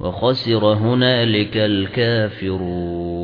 وَخَسِرَ هُنَالِكَ الْكَافِرُونَ.